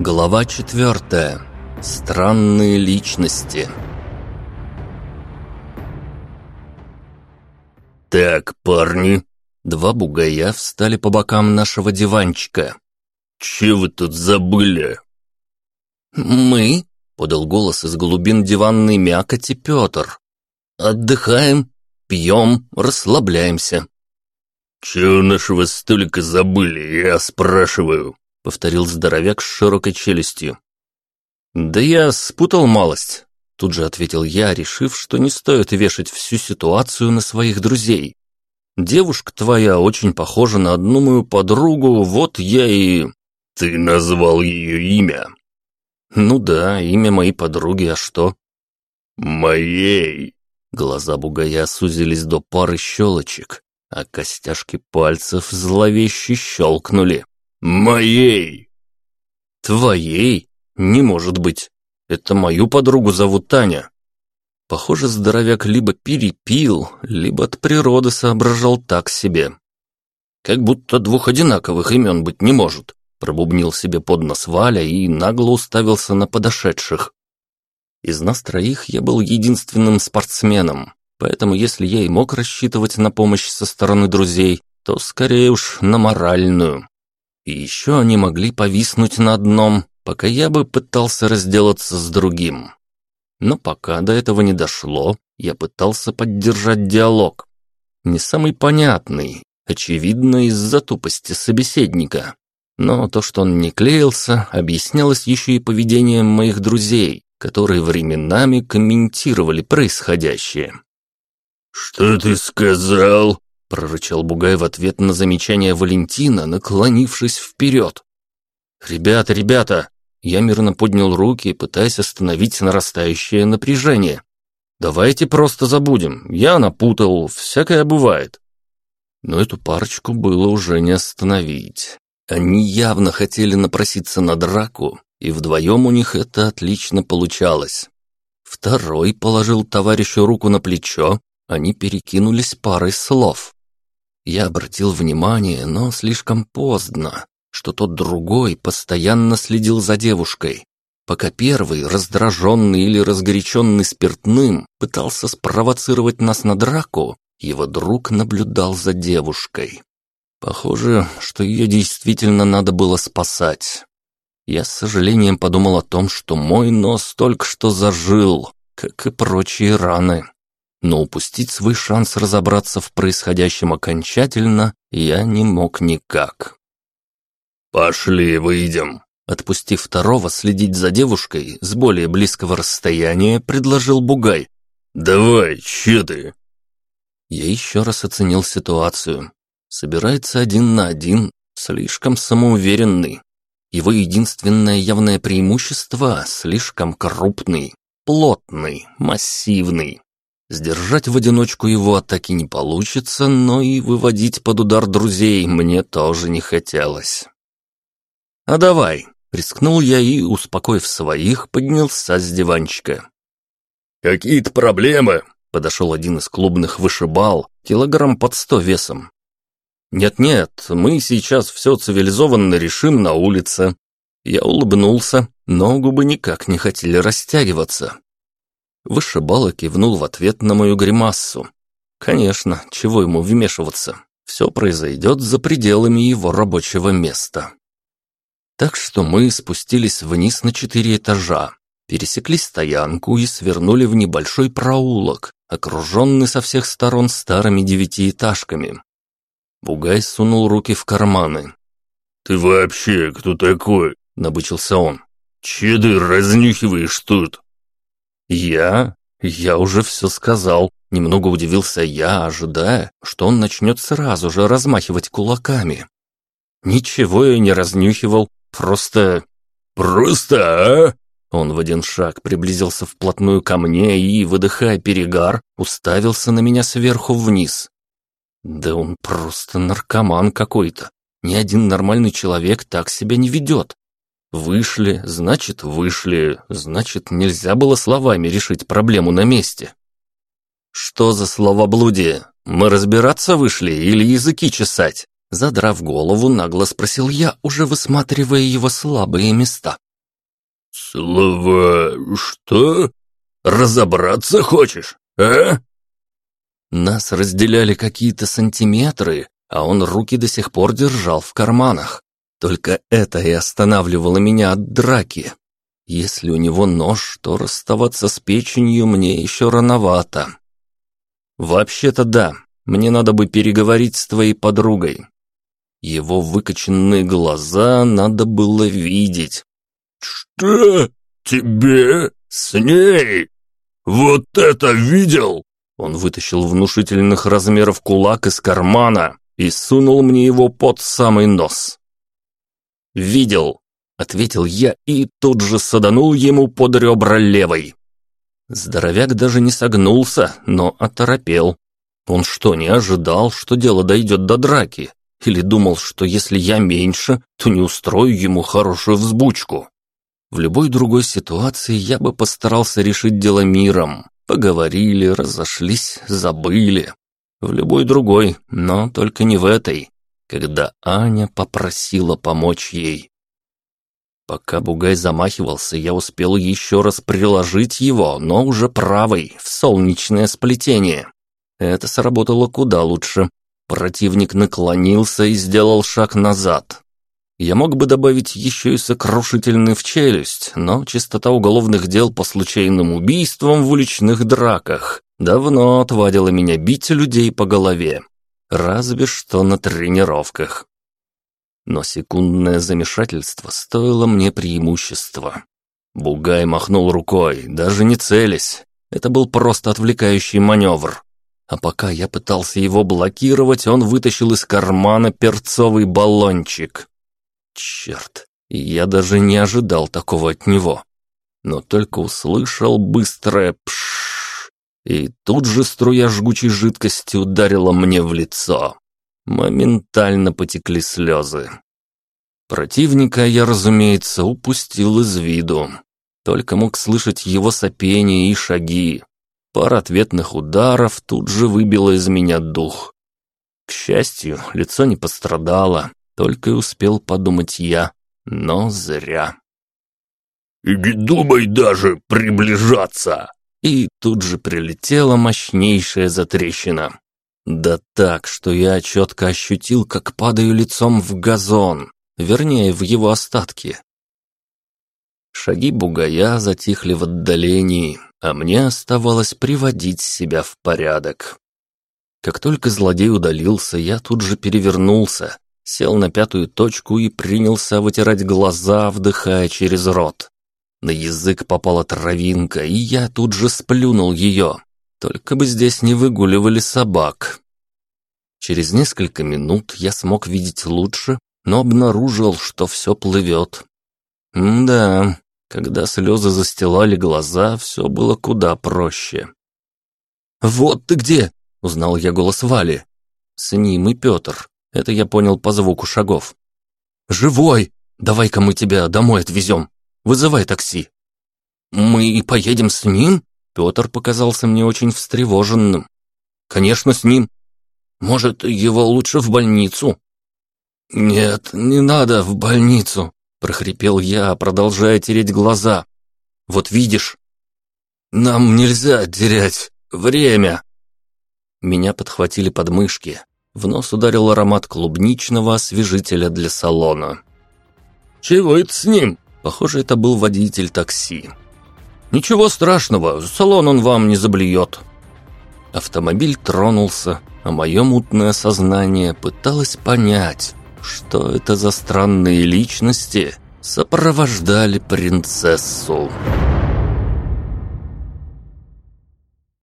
Глава четвертая. Странные личности. «Так, парни!» Два бугая встали по бокам нашего диванчика. «Че вы тут забыли?» «Мы?» — подал голос из глубин диванной мякоти Петр. «Отдыхаем, пьем, расслабляемся». «Че у нашего столика забыли, я спрашиваю?» — повторил здоровяк с широкой челюстью. «Да я спутал малость», — тут же ответил я, решив, что не стоит вешать всю ситуацию на своих друзей. «Девушка твоя очень похожа на одну мою подругу, вот я и...» «Ты назвал ее имя?» «Ну да, имя моей подруги, а что?» «Моей!» Глаза бугая сузились до пары щелочек, а костяшки пальцев зловеще щелкнули. «Моей!» «Твоей? Не может быть. Это мою подругу зовут Таня». Похоже, здоровяк либо перепил, либо от природы соображал так себе. «Как будто двух одинаковых имен быть не может», пробубнил себе под нос Валя и нагло уставился на подошедших. Из нас троих я был единственным спортсменом, поэтому если я и мог рассчитывать на помощь со стороны друзей, то скорее уж на моральную. И еще они могли повиснуть на одном, пока я бы пытался разделаться с другим. Но пока до этого не дошло, я пытался поддержать диалог. Не самый понятный, очевидно из-за тупости собеседника. Но то, что он не клеился, объяснялось еще и поведением моих друзей, которые временами комментировали происходящее. «Что ты сказал?» Прорычал Бугай в ответ на замечание Валентина, наклонившись вперед. «Ребята, ребята!» Я мирно поднял руки, пытаясь остановить нарастающее напряжение. «Давайте просто забудем. Я напутал, всякое бывает». Но эту парочку было уже не остановить. Они явно хотели напроситься на драку, и вдвоем у них это отлично получалось. Второй положил товарищу руку на плечо, они перекинулись парой слов. Я обратил внимание, но слишком поздно, что тот другой постоянно следил за девушкой, пока первый, раздраженный или разгоряченный спиртным, пытался спровоцировать нас на драку, его друг наблюдал за девушкой. Похоже, что ее действительно надо было спасать. Я с сожалением подумал о том, что мой нос только что зажил, как и прочие раны но упустить свой шанс разобраться в происходящем окончательно я не мог никак. «Пошли, выйдем!» Отпустив второго следить за девушкой с более близкого расстояния, предложил Бугай. «Давай, че ты?» Я еще раз оценил ситуацию. Собирается один на один, слишком самоуверенный. Его единственное явное преимущество – слишком крупный, плотный, массивный. Сдержать в одиночку его атаки не получится, но и выводить под удар друзей мне тоже не хотелось. «А давай!» — рискнул я и, успокоив своих, поднялся с диванчика. «Какие-то проблемы!» — подошел один из клубных вышибал, килограмм под сто весом. «Нет-нет, мы сейчас все цивилизованно решим на улице». Я улыбнулся, но губы никак не хотели растягиваться. Вышибала кивнул в ответ на мою гримассу. Конечно, чего ему вмешиваться? Все произойдет за пределами его рабочего места. Так что мы спустились вниз на четыре этажа, пересекли стоянку и свернули в небольшой проулок, окруженный со всех сторон старыми девятиэтажками. Бугай сунул руки в карманы. «Ты вообще кто такой?» – набычился он. «Че ты разнюхиваешь тут?» «Я? Я уже все сказал». Немного удивился я, ожидая, что он начнет сразу же размахивать кулаками. Ничего я не разнюхивал, просто... «Просто, а?» Он в один шаг приблизился вплотную ко мне и, выдыхая перегар, уставился на меня сверху вниз. Да он просто наркоман какой-то. Ни один нормальный человек так себя не ведет. Вышли, значит, вышли, значит, нельзя было словами решить проблему на месте. Что за словоблудие? Мы разбираться вышли или языки чесать? Задрав голову, нагло спросил я, уже высматривая его слабые места. «Слова... что? Разобраться хочешь, а?» Нас разделяли какие-то сантиметры, а он руки до сих пор держал в карманах. Только это и останавливало меня от драки. Если у него нож, то расставаться с печенью мне еще рановато. Вообще-то да, мне надо бы переговорить с твоей подругой. Его выкоченные глаза надо было видеть. «Что? Тебе? С ней? Вот это видел?» Он вытащил внушительных размеров кулак из кармана и сунул мне его под самый нос. «Видел», — ответил я и тут же саданул ему под ребра левой. Здоровяк даже не согнулся, но оторопел. Он что, не ожидал, что дело дойдет до драки? Или думал, что если я меньше, то не устрою ему хорошую взбучку? В любой другой ситуации я бы постарался решить дело миром. Поговорили, разошлись, забыли. В любой другой, но только не в этой, когда Аня попросила помочь ей. Пока Бугай замахивался, я успел еще раз приложить его, но уже правой, в солнечное сплетение. Это сработало куда лучше. Противник наклонился и сделал шаг назад. Я мог бы добавить еще и сокрушительный в челюсть, но частота уголовных дел по случайным убийствам в уличных драках давно отвадила меня бить людей по голове. Разве что на тренировках. Но секундное замешательство стоило мне преимущества. Бугай махнул рукой, даже не целясь. Это был просто отвлекающий маневр. А пока я пытался его блокировать, он вытащил из кармана перцовый баллончик. Черт, я даже не ожидал такого от него. Но только услышал быстрое пш, и тут же струя жгучей жидкости ударила мне в лицо. Моментально потекли слезы. Противника я, разумеется, упустил из виду. Только мог слышать его сопение и шаги. Пара ответных ударов тут же выбила из меня дух. К счастью, лицо не пострадало, только и успел подумать я, но зря. «И не думай даже приближаться!» И тут же прилетела мощнейшая затрещина. Да так, что я четко ощутил, как падаю лицом в газон, вернее, в его остатки. Шаги бугая затихли в отдалении, а мне оставалось приводить себя в порядок. Как только злодей удалился, я тут же перевернулся, сел на пятую точку и принялся вытирать глаза, вдыхая через рот. На язык попала травинка, и я тут же сплюнул ее. Только бы здесь не выгуливали собак. Через несколько минут я смог видеть лучше, но обнаружил, что все плывет. Да, когда слезы застилали глаза, все было куда проще. «Вот ты где!» — узнал я голос Вали. С ним и Петр. Это я понял по звуку шагов. «Живой! Давай-ка мы тебя домой отвезем. Вызывай такси». «Мы поедем с ним?» Петр показался мне очень встревоженным. «Конечно, с ним. Может, его лучше в больницу?» «Нет, не надо в больницу», — прохрипел я, продолжая тереть глаза. «Вот видишь, нам нельзя терять время». Меня подхватили подмышки, в нос ударил аромат клубничного освежителя для салона. «Чего это с ним?» Похоже, это был водитель такси. «Ничего страшного, салон он вам не заблюет». Автомобиль тронулся, а мое мутное сознание пыталось понять, что это за странные личности сопровождали принцессу. «Принцессу».